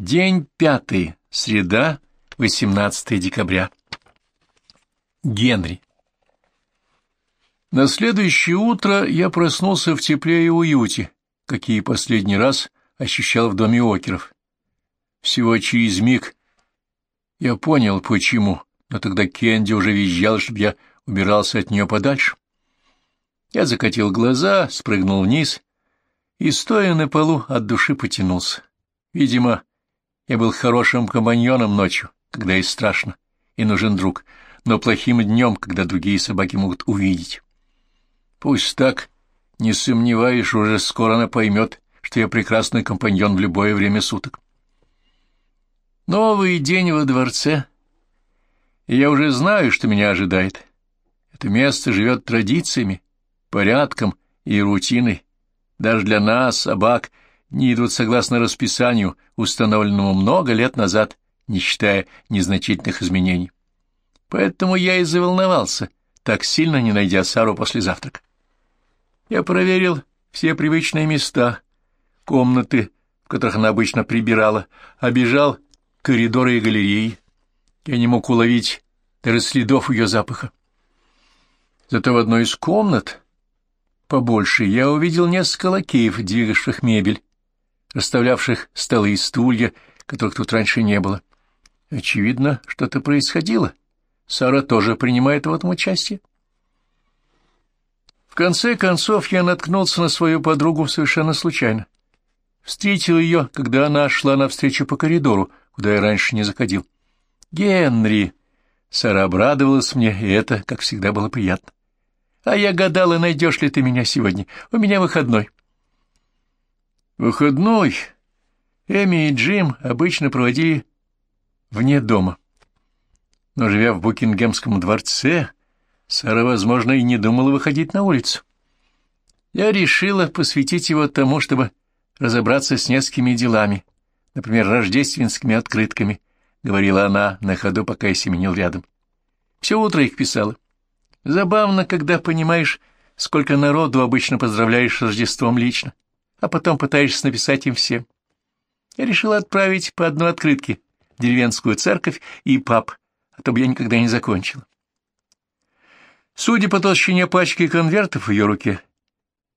День пятый, среда, 18 декабря. Генри. На следующее утро я проснулся в тепле и уюте, какие последний раз ощущал в доме Океров. Всего через миг я понял, почему, но тогда Кенди уже визжал, чтобы я убирался от нее подальше. Я закатил глаза, спрыгнул вниз и, стоя на полу, от души потянулся. Видимо, я был хорошим компаньоном ночью, когда и страшно, и нужен друг, но плохим днем, когда другие собаки могут увидеть. Пусть так, не сомневаюсь, уже скоро она поймет, что я прекрасный компаньон в любое время суток. Новый день во дворце, и я уже знаю, что меня ожидает. Это место живет традициями, порядком и рутиной. Даже для нас, собак, не идут согласно расписанию, установленному много лет назад, не считая незначительных изменений. Поэтому я и заволновался, так сильно не найдя Сару после завтрака. Я проверил все привычные места, комнаты, в которых она обычно прибирала, обежал коридоры и галереи. Я не мог уловить даже следов ее запаха. Зато в одной из комнат, побольше, я увидел несколько лакеев, двигавших мебель, расставлявших столы и стулья, которых тут раньше не было. Очевидно, что-то происходило. Сара тоже принимает в этом участие. В конце концов я наткнулся на свою подругу совершенно случайно. Встретил ее, когда она шла навстречу по коридору, куда я раньше не заходил. «Генри!» Сара обрадовалась мне, и это, как всегда, было приятно. «А я гадала, найдешь ли ты меня сегодня. У меня выходной». Выходной Эми и Джим обычно проводили вне дома. Но, живя в Букингемском дворце, Сара, возможно, и не думала выходить на улицу. Я решила посвятить его тому, чтобы разобраться с несколькими делами, например, рождественскими открытками, — говорила она на ходу, пока я семенил рядом. Все утро их писала. Забавно, когда понимаешь, сколько народу обычно поздравляешь с Рождеством лично а потом пытаешься написать им всем. Я решила отправить по одной открытке в деревенскую церковь и пап, а то бы я никогда не закончила. Судя по толщине пачки конвертов в ее руке,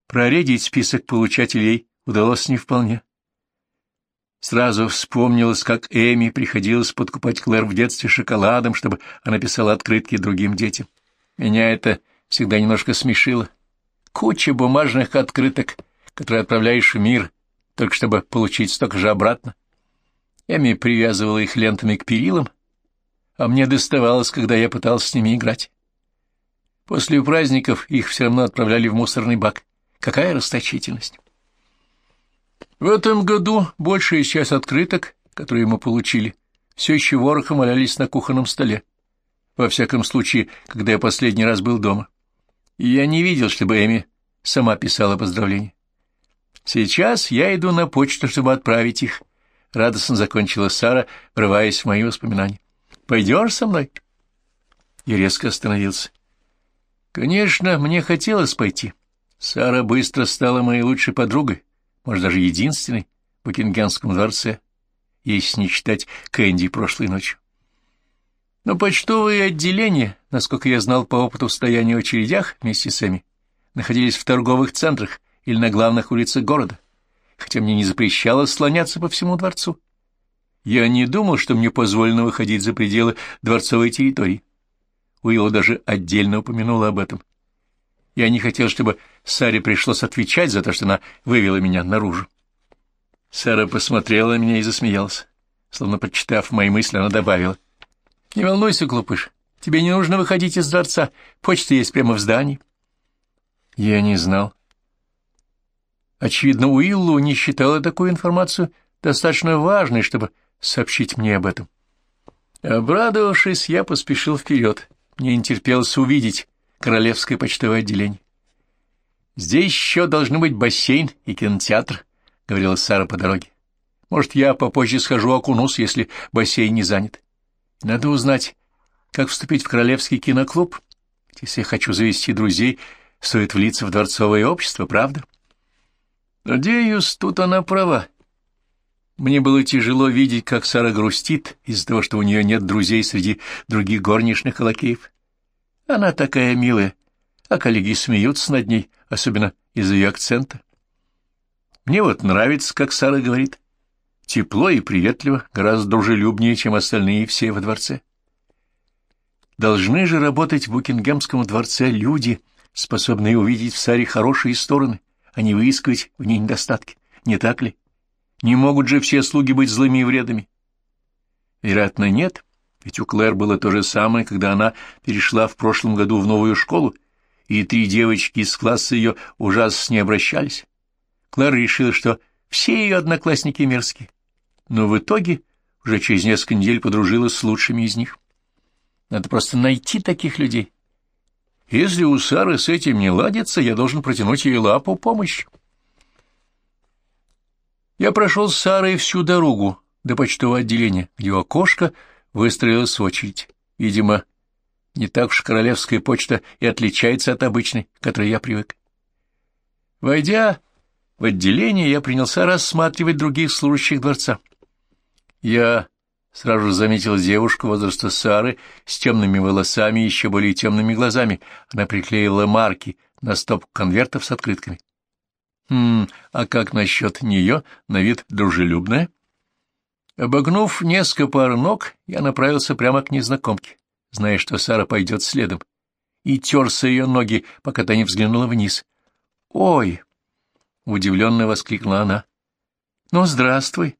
проредить список получателей удалось не вполне. Сразу вспомнилось, как Эми приходилось подкупать Клэр в детстве шоколадом, чтобы она писала открытки другим детям. Меня это всегда немножко смешило. Куча бумажных открыток — которые отправляешь в мир, только чтобы получить столько же обратно. Эми привязывала их лентами к перилам, а мне доставалось, когда я пытался с ними играть. После праздников их все равно отправляли в мусорный бак. Какая расточительность! В этом году большая часть открыток, которые мы получили, все еще ворохом валялись на кухонном столе. Во всяком случае, когда я последний раз был дома. И я не видел, чтобы Эми сама писала поздравления. Сейчас я иду на почту, чтобы отправить их. Радостно закончила Сара, врываясь в мои воспоминания. Пойдешь со мной? И резко остановился. Конечно, мне хотелось пойти. Сара быстро стала моей лучшей подругой, может, даже единственной в Букингемском дворце, если не считать Кэнди прошлой ночью. Но почтовые отделения, насколько я знал по опыту в очередях вместе с Эми, находились в торговых центрах, или на главных улицах города, хотя мне не запрещалось слоняться по всему дворцу. Я не думал, что мне позволено выходить за пределы дворцовой территории. Уилла даже отдельно упомянула об этом. Я не хотел, чтобы Саре пришлось отвечать за то, что она вывела меня наружу. Сара посмотрела на меня и засмеялась. Словно прочитав мои мысли, она добавила. — Не волнуйся, глупыш, тебе не нужно выходить из дворца, почта есть прямо в здании. Я не знал, Очевидно, Уиллу не считала такую информацию достаточно важной, чтобы сообщить мне об этом. Обрадовавшись, я поспешил вперед. Мне не терпелось увидеть королевское почтовое отделение. «Здесь еще должны быть бассейн и кинотеатр», — говорила Сара по дороге. «Может, я попозже схожу окунусь, если бассейн не занят. Надо узнать, как вступить в королевский киноклуб. Если я хочу завести друзей, стоит влиться в дворцовое общество, правда?» Надеюсь, тут она права. Мне было тяжело видеть, как Сара грустит из-за того, что у нее нет друзей среди других горничных и лакеев. Она такая милая, а коллеги смеются над ней, особенно из-за ее акцента. Мне вот нравится, как Сара говорит. Тепло и приветливо, гораздо дружелюбнее, чем остальные все во дворце. Должны же работать в Букингемском дворце люди, способные увидеть в Саре хорошие стороны, а не выискивать в ней недостатки. Не так ли? Не могут же все слуги быть злыми и вредами? Вероятно, нет, ведь у Клэр было то же самое, когда она перешла в прошлом году в новую школу, и три девочки из класса ее ужасно с ней обращались. Клэр решила, что все ее одноклассники мерзкие, но в итоге уже через несколько недель подружилась с лучшими из них. Надо просто найти таких людей. Если у Сары с этим не ладится, я должен протянуть ей лапу помощи. Я прошел с Сарой всю дорогу до почтового отделения, где у окошка выстроилась очередь. Видимо, не так уж королевская почта и отличается от обычной, к которой я привык. Войдя в отделение, я принялся рассматривать других служащих дворца. Я сразу же заметил девушку возраста Сары с темными волосами и еще более темными глазами. Она приклеила марки на стоп конвертов с открытками. Хм, а как насчет нее? На вид дружелюбная? Обогнув несколько пар ног, я направился прямо к незнакомке, зная, что Сара пойдет следом, и терся ее ноги, пока та не взглянула вниз. «Ой!» — удивленно воскликнула она. «Ну, здравствуй.